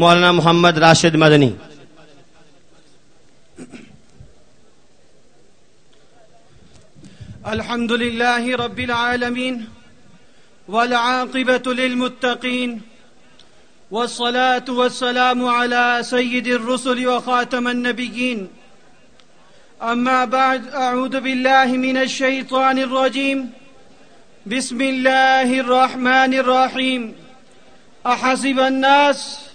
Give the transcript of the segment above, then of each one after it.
مولانا محمد راشد مدنی۔ الحمد لله رب العالمين والعاقبة للمتقين والصلاة والسلام على سيد الرسل وخاتم النبيين. أما بعد أعوذ بالله من الشيطان الرجيم. بسم الله الرحمن الرحيم. أحسب الناس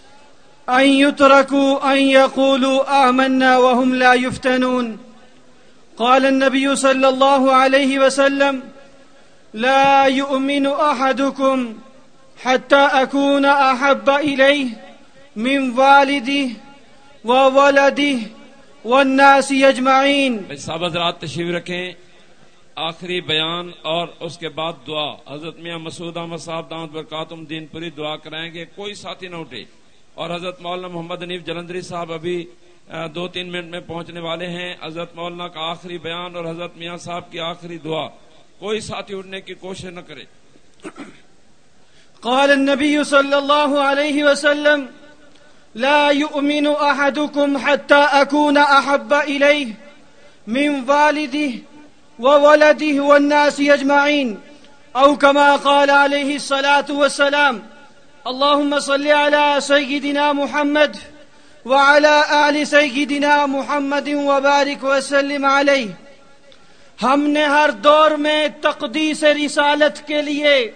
أن يتركوا أن يقولوا آمنا وهم لا يفتنون. قال النبي صلى الله عليه وسلم، لا يؤمن أحدكم حتى أكون أحب إليه من والده وولده والناس يجمعين صاحب، حضرات تشریف رکھیں، آخری بیان اور اس کے بعد دعا۔ حضرت میاں مسعود احمد صاحب دامت برکاتم دین پوری دعا کرائیں گے، کوئی ساتھی نہ اٹھے۔ اور حضرت مولانا محمد انیف جلندری صاحب ابھی دو تین منٹ میں پہنچنے والے ہیں۔ حضرت مولانا کا آخری بیان اور حضرت میاں صاحب کی آخری دعا۔ کوئی ساتھی اٹھنے کی کوشش نہ کرے۔ قال النبي صلى الله عليه وسلم، لا يؤمن أحدكم حتى أكون أحب إليه من والده وولده والناس يجمعين أو كما قال عليه الصلاة والسلام اللهم صل على سيدنا محمد وعلى آل سيدنا محمد وبارك وسلم عليه. ہم نے ہر دور میں تقدیس رسالت کے لیے،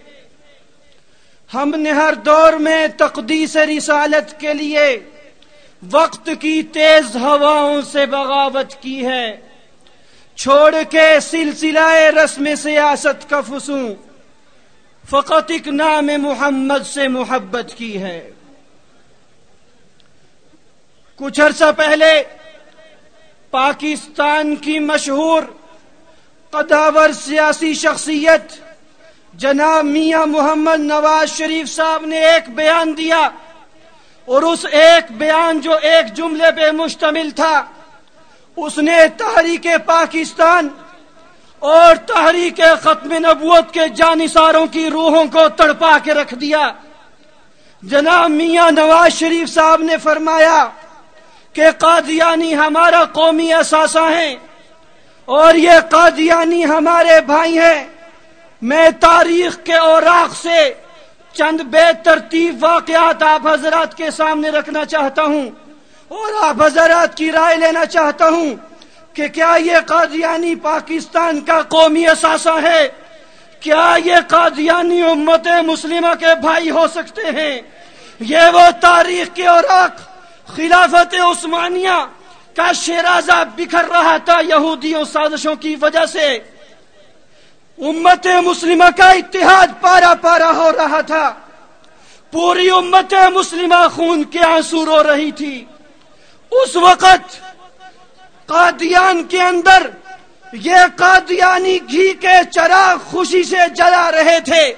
ہم نے ہر دور میں تقدیس رسالت کے لیے وقت کی تیز ہواؤں سے بغاوت کی ہے۔ چھوڑ کے سلسلہ رسم سیاست کا فسوں۔ فقط ایک نام محمد سے محبت کی ہے۔ کچھ عرصہ پہلے پاکستان کی مشہور قداور سیاسی شخصیت جناب میاں محمد نواز شریف صاحب نے ایک بیان دیا اور اس ایک بیان جو ایک جملے پہ مشتمل تھا، اس نے تحریک پاکستان اور تحریک ختم نبوت کے جانساروں کی روحوں کو تڑپا کے رکھ دیا۔ جناب میاں نواز شریف صاحب نے فرمایا کہ قادیانی ہمارا قومی اثاثہ ہیں اور یہ قادیانی ہمارے بھائی ہیں۔ میں تاریخ کے اوراق سے چند بے ترتیب واقعات آپ حضرات کے سامنے رکھنا چاہتا ہوں اور آپ حضرات کی رائے لینا چاہتا ہوں۔ کہ کیا یہ قادیانی پاکستان کا قومی اثاثہ ہے؟ کیا یہ قادیانی امت مسلمہ کے بھائی ہو سکتے ہیں؟ یہ وہ تاریخ کے اوراق خلافت عثمانیہ کا شیرازہ بکھر رہا تھا یہودیوں سازشوں کی وجہ سے۔ امت مسلمہ کا اتحاد پارا پارا ہو رہا تھا۔ پوری امت مسلمہ خون کے آنسو رو رہی تھی۔ اس وقت قادیان کے اندر یہ قادیانی گھی کے چراغ خوشی سے جلا رہے تھے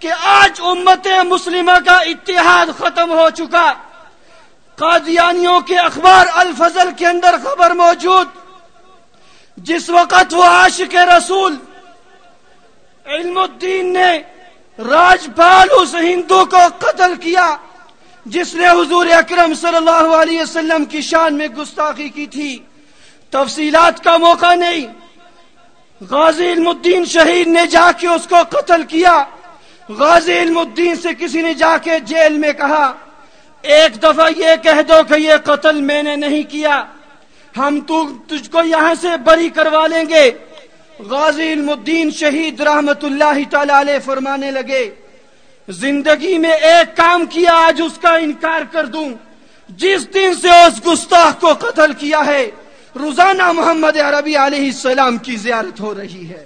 کہ آج امت مسلمہ کا اتحاد ختم ہو چکا۔ قادیانیوں کے اخبار الفضل کے اندر خبر موجود۔ جس وقت وہ عاشق رسول علم الدین نے راجپال اس ہندو کو قتل کیا، جس نے حضور اکرم صلی اللہ علیہ وسلم کی شان میں گستاخی کی تھی۔ تفصیلات کا موقع نہیں۔ غازی علم الدین شہید نے جا کے اس کو قتل کیا۔ غازی علم الدین سے کسی نے جا کے جیل میں کہا، ایک دفعہ یہ کہہ دو کہ یہ قتل میں نے نہیں کیا۔ ہم تو تجھ کو یہاں سے بری کروا لیں گے۔ غازی علم الدین شہید رحمت اللہ تعالی علیہ فرمانے لگے، زندگی میں ایک کام کیا، آج اس کا انکار کر دوں۔ جس دن سے اس گستاخ کو قتل کیا ہے روزانہ محمد عربی علیہ السلام کی زیارت ہو رہی ہے۔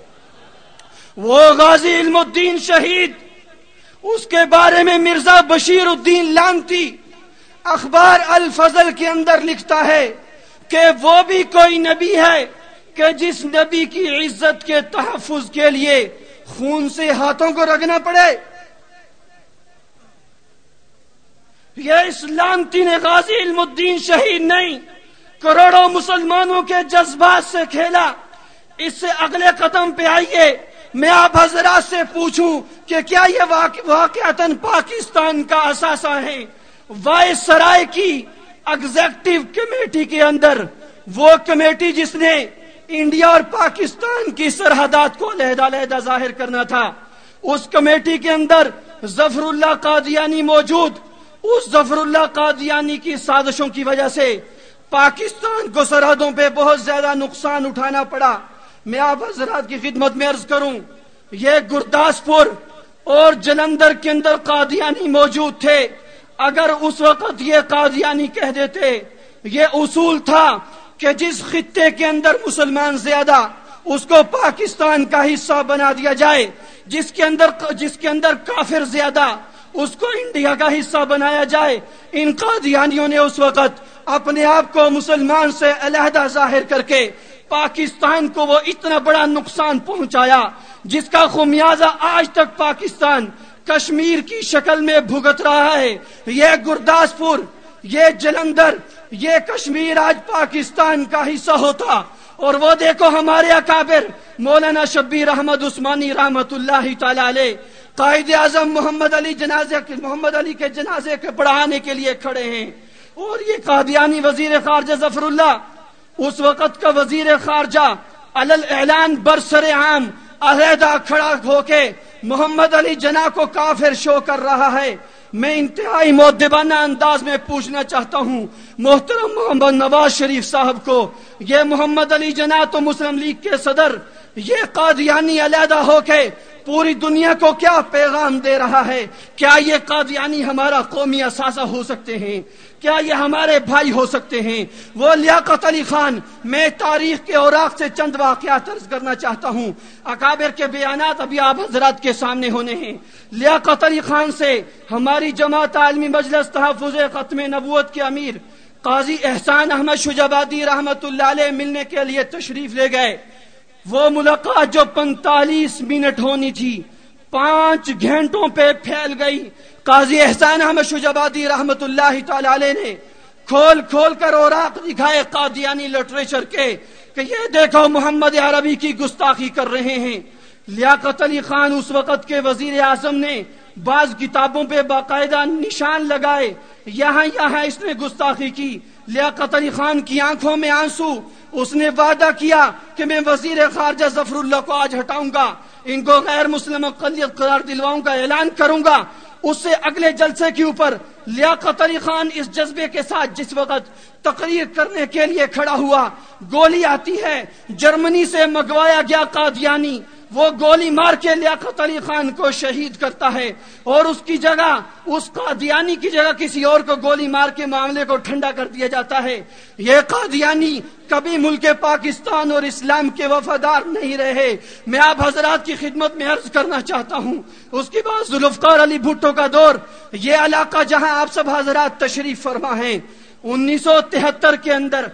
وہ غازی علم الدین شہید، اس کے بارے میں مرزا بشیر الدین لانتی اخبار الفضل کے اندر لکھتا ہے کہ وہ بھی کوئی نبی ہے کہ جس نبی کی عزت کے تحفظ کے لیے خون سے ہاتھوں کو رکھنا پڑے۔ یہ اسلامتی نے غازی علم الدین شہید نہیں کروڑوں مسلمانوں کے جذبات سے کھیلا۔ اس سے اگلے قدم پہ آئیے، میں آپ حضرات سے پوچھوں کہ کیا یہ واقعات پاکستان کا اثاثہ ہے؟ وائس سرائے کی ایگزیکٹو کمیٹی کے اندر، وہ کمیٹی جس نے انڈیا اور پاکستان کی سرحدات کو علیحدہ علیحدہ ظاہر کرنا تھا، اس کمیٹی کے اندر ظفر اللہ قادیانی موجود۔ اس ظفر اللہ قادیانی کی سازشوں کی وجہ سے پاکستان کو سرحدوں پہ بہت زیادہ نقصان اٹھانا پڑا۔ میں آپ حضرات کی خدمت میں عرض کروں، یہ گرداسپور اور جلندر کے اندر قادیانی موجود تھے۔ اگر اس وقت یہ قادیانی کہہ دیتے، یہ اصول تھا کہ جس خطے کے اندر مسلمان زیادہ، اس کو پاکستان کا حصہ بنا دیا جائے۔ جس کے اندر، جس کے اندر کافر زیادہ اس کو انڈیا کا حصہ بنایا جائے۔ ان قادیانیوں نے اس وقت اپنے آپ کو مسلمان سے علیحدہ ظاہر کر کے پاکستان کو وہ اتنا بڑا نقصان پہنچایا جس کا خمیازہ آج تک پاکستان کشمیر کی شکل میں بھگت رہا ہے۔ یہ گرداسپور، یہ جلندر، یہ کشمیر آج پاکستان کا حصہ ہوتا۔ اور وہ دیکھو ہمارے اکابر، مولانا شبیر احمد عثمانی رحمت اللہ تعالی علیہ قائد اعظم محمد علی جنازے محمد علی کے جنازے کے پڑھانے کے لیے کھڑے ہیں۔ اور یہ قادیانی وزیر خارجہ ظفر اللہ اس وقت کا وزیر خارجہ علل اعلان برسر عام، علیحدہ کھڑا ہو کے محمد علی جنا کو کافر شو کر رہا ہے۔ میں انتہائی مودبانہ انداز میں پوچھنا چاہتا ہوں، محترم محمد نواز شریف صاحب کو، یہ محمد علی جنا تو مسلم لیگ کے صدر یہ قادیانی علیحدہ ہو کے پوری دنیا کو کیا پیغام دے رہا ہے؟ کیا یہ قادیانی ہمارا قومی اثاثہ ہو سکتے ہیں؟ کیا یہ ہمارے بھائی ہو سکتے ہیں؟ وہ لیاقت علی خان، میں تاریخ کے اوراق سے چند واقعات عرض کرنا چاہتا ہوں۔ اکابر کے بیانات ابھی آپ حضرات کے سامنے ہونے ہیں۔ لیاقت علی خان سے ہماری جماعت عالمی مجلس تحفظ ختم نبوت کے امیر قاضی احسان احمد شجابادی رحمت اللہ علیہ ملنے کے لیے تشریف لے گئے۔ وہ ملاقات جو پنتالیس منٹ ہونی تھی، پانچ گھنٹوں پہ پھیل گئی۔ قاضی احسان احمد شجابادی رحمت اللہ تعالی علیہ نے کھول کھول کر اوراق دکھائے قادیانی لٹریچر کے کہ یہ دیکھو محمد عربی کی گستاخی کر رہے ہیں۔ لیاقت علی خان اس وقت کے وزیر اعظم نے بعض کتابوں پہ باقاعدہ نشان لگائے۔ یہاں یہاں اس نے گستاخی کی۔ لیاقت علی خان کی آنکھوں میں آنسو اس نے وعدہ کیا کہ میں وزیر خارجہ ظفر اللہ کو آج ہٹاؤں گا۔ ان کو غیر مسلم اقلیت قرار دلواؤں کا اعلان کروں گا۔ اس سے اگلے جلسے کے اوپر لیاقت علی خان اس جذبے کے ساتھ جس وقت تقریر کرنے کے لیے کھڑا ہوا، گولی آتی ہے، جرمنی سے منگوایا گیا قادیانی۔ وہ گولی مار کے لیاقت علی خان کو شہید کرتا ہے اور اس کی جگہ، اس قادیانی کی جگہ کسی اور کو گولی مار کے معاملے کو ٹھنڈا کر دیا جاتا ہے۔ یہ قادیانی کبھی ملک پاکستان اور اسلام کے وفادار نہیں رہے۔ میں آپ حضرات کی خدمت میں عرض کرنا چاہتا ہوں۔ اس کے بعد ذوالفقار علی بھٹو کا دور۔ یہ علاقہ جہاں آپ سب حضرات تشریف فرما ہیں۔ انیس سو تہتر کے اندر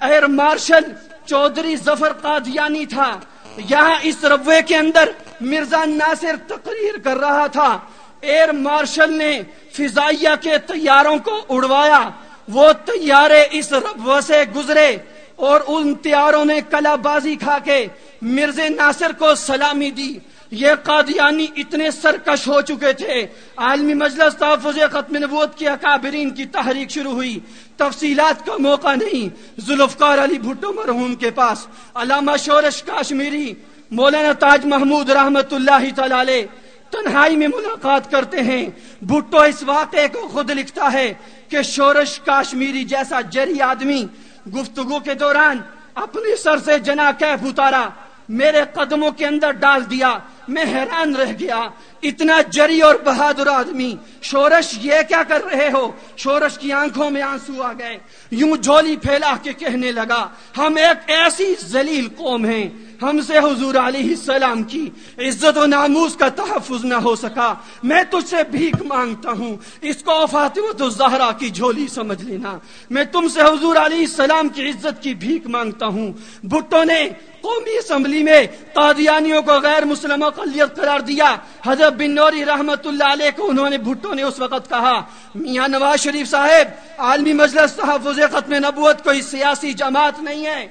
ایئر مارشل چودھری ظفر قادیانی تھا۔ یہاں اس روے کے اندر مرزا ناصر تقریر کر رہا تھا۔ ایئر مارشل نے فضائیہ کے تیاروں کو اڑوایا۔ وہ تیارے اس ربوے سے گزرے اور ان تیاروں نے کلا بازی کھا کے مرزا ناصر کو سلامی دی۔ یہ قادیانی اتنے سرکش ہو چکے تھے۔ عالمی مجلس تحفظ ختم نبوت کی اکابرین کی تحریک شروع ہوئی۔ تفصیلات کا موقع نہیں۔ ذوالفقار علی بھٹو مرحوم کے پاس۔ علامہ شورش کاشمیری، مولانا تاج محمود رحمت اللہ تعالی تنہائی میں ملاقات کرتے ہیں۔ بھٹو اس واقعے کو خود لکھتا ہے کہ شورش کاشمیری جیسا جری آدمی گفتگو کے دوران اپنے سر سے جنا کیف اتارا، میرے قدموں کے اندر ڈال دیا۔ میں حیران رہ گیا۔ اتنا جری اور بہادر آدمی۔ شورش یہ کیا کر رہے ہو؟ شورش کی آنکھوں میں آنسو آ گئے۔ یوں جھولی پھیلا کے کہنے لگا، ہم ایک ایسی ذلیل قوم ہیں۔ ہم سے حضور علیہ السلام کی عزت و ناموس کا تحفظ نہ ہو سکا۔ میں تجھ سے بھیک مانگتا ہوں۔ اس کو فاطمت الزہرا کی جھولی سمجھ لینا۔ میں تم سے حضور علیہ السلام کی عزت کی بھیک مانگتا ہوں۔ بھٹو نے قومی اسمبلی میں قادیانیوں کو غیر مسلم اقلیت قرار دیا۔ حضرت بن نوری رحمت اللہ علیہ کو انہوں نے بھٹو نے اس وقت کہا، میاں نواز شریف صاحب، عالمی مجلس تحفظ ختم نبوت کوئی سیاسی جماعت نہیں ہے۔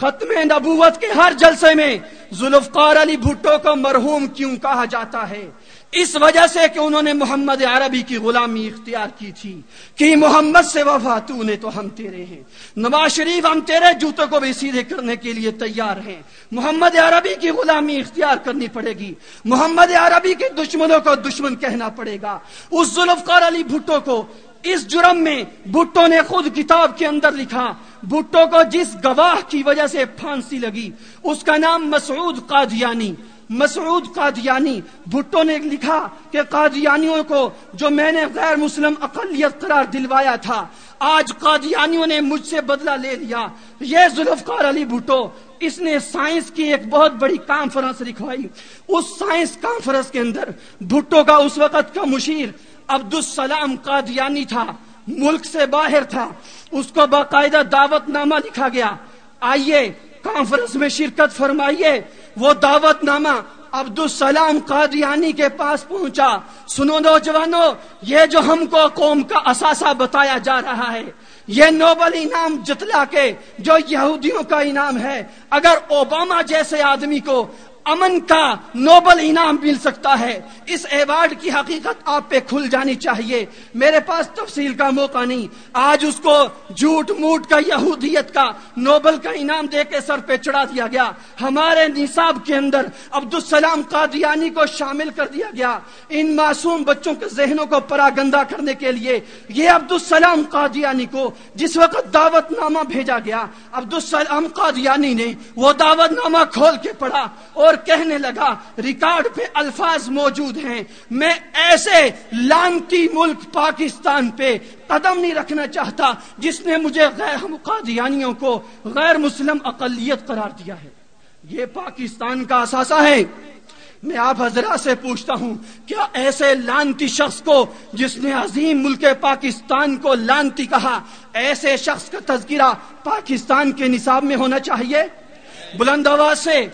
ختم نبوت کے ہر جلسے میں ذوالفقار علی بھٹو کو مرحوم کیوں کہا جاتا ہے؟ اس وجہ سے کہ انہوں نے محمد عربی کی غلامی اختیار کی تھی کہ محمد سے وفا تو نے تو ہم تیرے ہیں۔ نواز شریف، ہم تیرے جوتوں کو بھی سیدھے کرنے کے لیے تیار ہیں۔ محمد عربی کی غلامی اختیار کرنی پڑے گی۔ محمد عربی کے دشمنوں کو دشمن کہنا پڑے گا۔ اس ذوالفقار علی بھٹو کو اس جرم میں بھٹو نے خود کتاب کے اندر لکھا۔ بھٹو کو جس گواہ کی وجہ سے پھانسی لگی، اس کا نام مسعود قادیانی۔ مسعود قادیانی، بھٹو نے لکھا کہ قادیانیوں کو جو میں نے غیر مسلم اقلیت قرار دلوایا تھا، آج قادیانیوں نے مجھ سے بدلہ لے لیا۔ یہ ذوالفقار علی بھٹو، اس نے سائنس کی ایک بہت بڑی کانفرنس لکھوائی۔ اس سائنس کانفرنس کے اندر بھٹو کا اس وقت کا مشیر عبد السلام قادیانی تھا، ملک سے باہر تھا۔ اس کو باقاعدہ دعوت نامہ لکھا گیا۔ آئیے کانفرنس میں شرکت فرمائیے۔ وہ دعوت نامہ عبد السلام قادیانی کے پاس پہنچا۔ سنو نوجوانوں یہ جو ہم کو قوم کا اثاثہ بتایا جا رہا ہے، یہ نوبل انعام جتلا کے جو یہودیوں کا انعام ہے۔ اگر اوباما جیسے آدمی کو امن کا نوبل انعام مل سکتا ہے۔ اس ایوارڈ کی حقیقت آپ پہ کھل جانی چاہیے۔ میرے پاس تفصیل کا موقع نہیں۔ آج اس کو جھوٹ موٹ کا یہودیت کا نوبل کا انعام دے کے سر پہ چڑھا دیا گیا۔ ہمارے نصاب کے اندر عبد السلام قادیانی کو شامل کر دیا گیا۔ ان معصوم بچوں کے ذہنوں کو پراگندہ کرنے کے لیے یہ عبد السلام قادیانی کو جس وقت دعوت نامہ بھیجا گیا عبد السلام قادیانی نے وہ دعوت نامہ کھول کے پڑھا اور اور کہنے لگا، ریکارڈ پہ الفاظ موجود ہیں، میں ایسے لانتی ملک پاکستان پہ قدم نہیں رکھنا چاہتا جس نے مجھے غیر قادیانیوں کو غیر مسلم اقلیت قرار دیا ہے۔ یہ پاکستان کا اثاثہ ہے۔ میں آپ حضرات سے پوچھتا ہوں، کیا ایسے لانتی شخص کو جس نے عظیم ملک پاکستان کو لانتی کہا، ایسے شخص کا تذکرہ پاکستان کے نصاب میں ہونا چاہیے؟ بلند آواز سے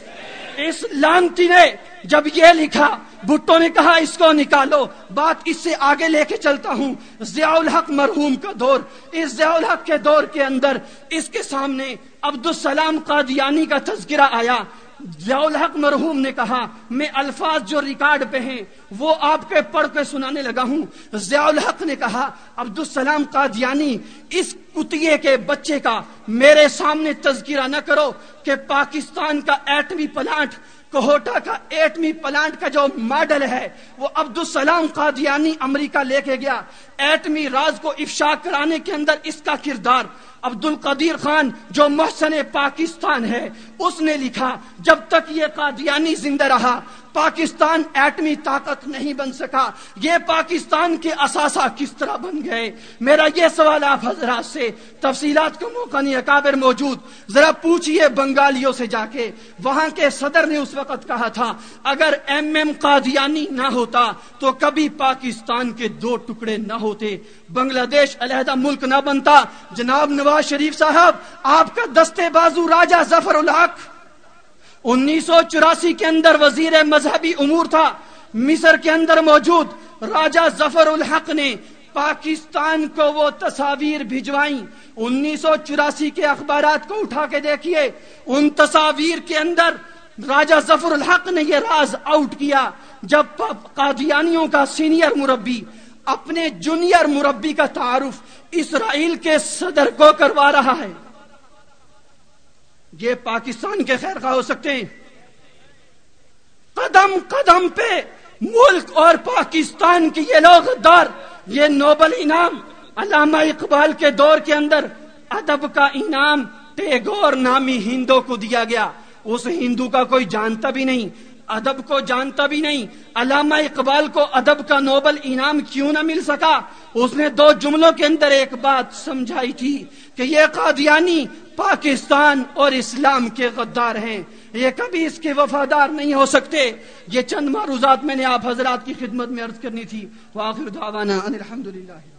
اس لانتی نے جب یہ لکھا، بھٹو نے کہا، اس کو نکالو۔ بات اس سے آگے لے کے چلتا ہوں۔ ضیاء الحق مرحوم کا دور۔ اس ضیاء الحق کے دور کے اندر اس کے سامنے عبد السلام قادیانی کا تذکرہ آیا۔ ضیاء الحق مرحوم نے کہا، میں الفاظ جو ریکارڈ پہ ہیں، وہ آپ کے پڑھ کے سنانے لگا ہوں۔ ضیاء الحق نے کہا عبد السلام قادیانی، اس کتیے کے بچے کا میرے سامنے تذکرہ نہ کرو کہ پاکستان کا ایٹمی پلانٹ، کوہوٹا کا ایٹمی پلانٹ کا جو ماڈل ہے، وہ عبد السلام قادیانی امریکہ لے کے گیا۔ ایٹمی راز کو افشا کرانے کے اندر اس کا کردار عبد القدیر خان جو محسن پاکستان ہے، اس نے لکھا، جب تک یہ قادیانی زندہ رہا، پاکستان ایٹمی طاقت نہیں بن سکا۔ یہ پاکستان کے اثاثہ کس طرح بن گئے؟ میرا یہ سوال آپ حضرات سے، تفصیلات کا موقع نہیں، اکابر موجود۔ ذرا پوچھئے بنگالیوں سے جا کے۔ وہاں کے صدر نے اس وقت کہا تھا، اگر ایم ایم قادیانی نہ ہوتا تو کبھی پاکستان کے دو ٹکڑے نہ ہوتے۔ بنگلہ دیش علیحدہ ملک نہ بنتا۔ جناب نواز شریف صاحب، آپ کا دستے بازو راجہ ظفر الحق۔ انیس سو چوراسی کے اندر وزیر مذہبی امور تھا۔ مصر کے اندر موجود۔ راجہ ظفر الحق نے پاکستان کو وہ تصاویر بھجوائیں۔ انیس سو چوراسی کے اخبارات کو اٹھا کے دیکھیے۔ ان تصاویر کے اندر راجہ ظفر الحق نے یہ راز آؤٹ کیا جب قادیانیوں کا سینئر مربی اپنے جونیئر مربی کا تعارف اسرائیل کے صدر کو کروا رہا ہے۔ یہ پاکستان کے خیر خواہ ہو سکتے ہیں۔ قدم قدم پہ ملک اور پاکستان کی یہ لوگ دار، یہ نوبل انعام علامہ اقبال کے دور کے اندر ادب کا انعام ٹیگور نامی ہندو کو دیا گیا۔ اس ہندو کا کوئی جانتا بھی نہیں، ادب کو جانتا بھی نہیں، علامہ اقبال کو ادب کا نوبل انعام کیوں نہ مل سکا؟ اس نے دو جملوں کے اندر ایک بات سمجھائی تھی کہ یہ قادیانی پاکستان اور اسلام کے غدار ہیں۔ یہ کبھی اس کے وفادار نہیں ہو سکتے۔ یہ چند معروضات میں نے آپ حضرات کی خدمت میں عرض کرنی تھی۔ وآخر دعوانا ان الحمدللہ۔